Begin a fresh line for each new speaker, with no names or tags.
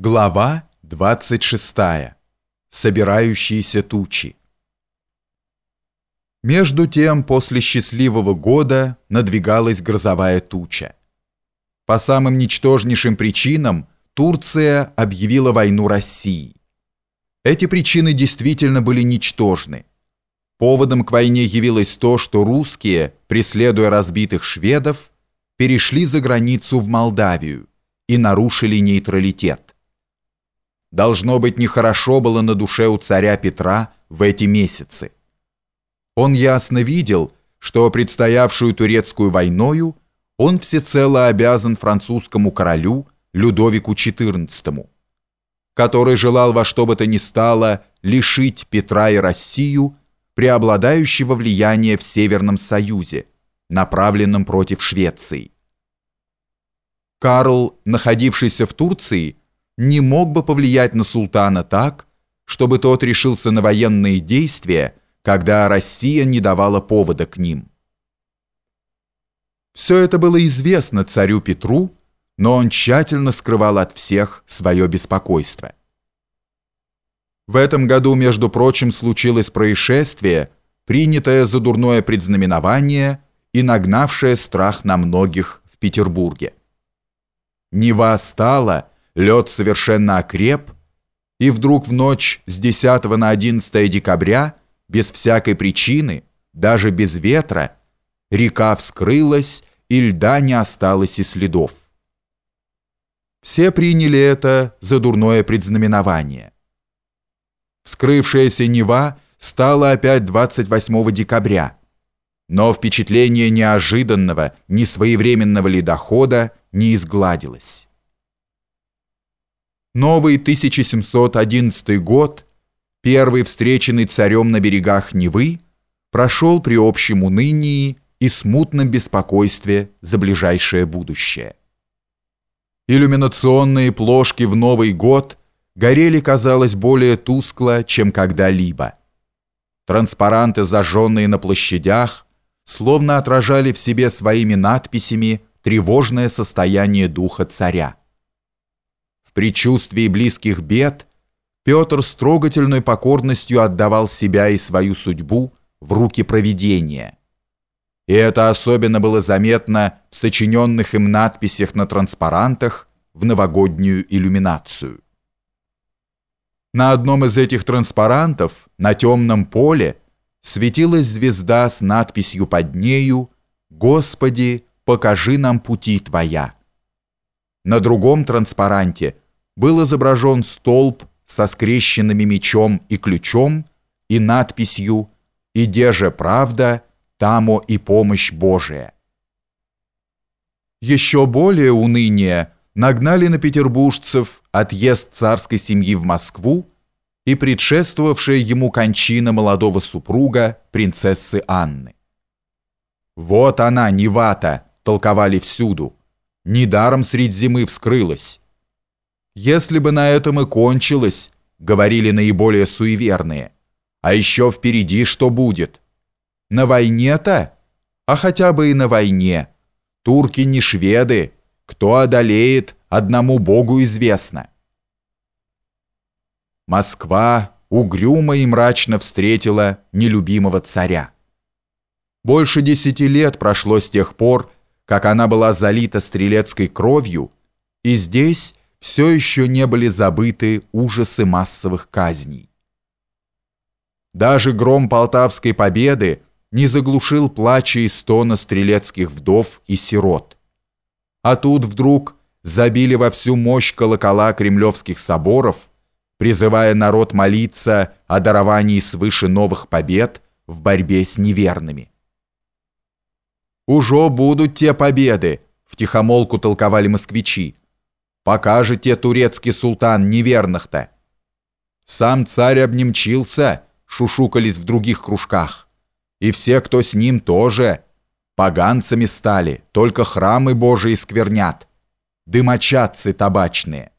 Глава 26. Собирающиеся тучи. Между тем, после счастливого года надвигалась грозовая туча. По самым ничтожнейшим причинам Турция объявила войну России. Эти причины действительно были ничтожны. Поводом к войне явилось то, что русские, преследуя разбитых шведов, перешли за границу в Молдавию и нарушили нейтралитет. Должно быть, нехорошо было на душе у царя Петра в эти месяцы. Он ясно видел, что предстоявшую турецкую войною он всецело обязан французскому королю Людовику XIV, который желал во что бы то ни стало лишить Петра и Россию преобладающего влияния в Северном Союзе, направленном против Швеции. Карл, находившийся в Турции, не мог бы повлиять на султана так, чтобы тот решился на военные действия, когда Россия не давала повода к ним. Все это было известно царю Петру, но он тщательно скрывал от всех свое беспокойство. В этом году, между прочим, случилось происшествие, принятое за дурное предзнаменование и нагнавшее страх на многих в Петербурге. Нева стала, лед совершенно окреп, и вдруг в ночь с 10 на 11 декабря, без всякой причины, даже без ветра, река вскрылась, и льда не осталось и следов. Все приняли это за дурное предзнаменование. Вскрывшаяся Нева стала опять 28 декабря, но впечатление неожиданного, несвоевременного ледохода не изгладилось. Новый 1711 год, первый встреченный царем на берегах Невы, прошел при общем унынии и смутном беспокойстве за ближайшее будущее. Иллюминационные плошки в Новый год горели, казалось, более тускло, чем когда-либо. Транспаранты, зажженные на площадях, словно отражали в себе своими надписями тревожное состояние духа царя. Предчувствии близких бед Петр с трогательной покорностью отдавал себя и свою судьбу в руки провидения. И это особенно было заметно в сочиненных им надписях на транспарантах в новогоднюю иллюминацию. На одном из этих транспарантов на темном поле светилась звезда с надписью под нею «Господи, покажи нам пути Твоя». На другом транспаранте был изображен столб со скрещенными мечом и ключом и надписью «Иде же правда, тамо и помощь Божия». Еще более уныние нагнали на петербуржцев отъезд царской семьи в Москву и предшествовавшая ему кончина молодого супруга, принцессы Анны. «Вот она, Невата!» – толковали всюду – недаром средь зимы вскрылась. Если бы на этом и кончилось, говорили наиболее суеверные, а еще впереди что будет? На войне-то? А хотя бы и на войне. Турки не шведы, кто одолеет, одному Богу известно. Москва угрюмо и мрачно встретила нелюбимого царя. Больше десяти лет прошло с тех пор, как она была залита стрелецкой кровью, и здесь все еще не были забыты ужасы массовых казней. Даже гром Полтавской победы не заглушил плача и стона стрелецких вдов и сирот. А тут вдруг забили во всю мощь колокола кремлевских соборов, призывая народ молиться о даровании свыше новых побед в борьбе с неверными. «Уже будут те победы», — втихомолку толковали москвичи. «Покажете турецкий султан неверных-то». Сам царь обнемчился, шушукались в других кружках. И все, кто с ним, тоже. Поганцами стали, только храмы Божии сквернят. Дымочадцы табачные.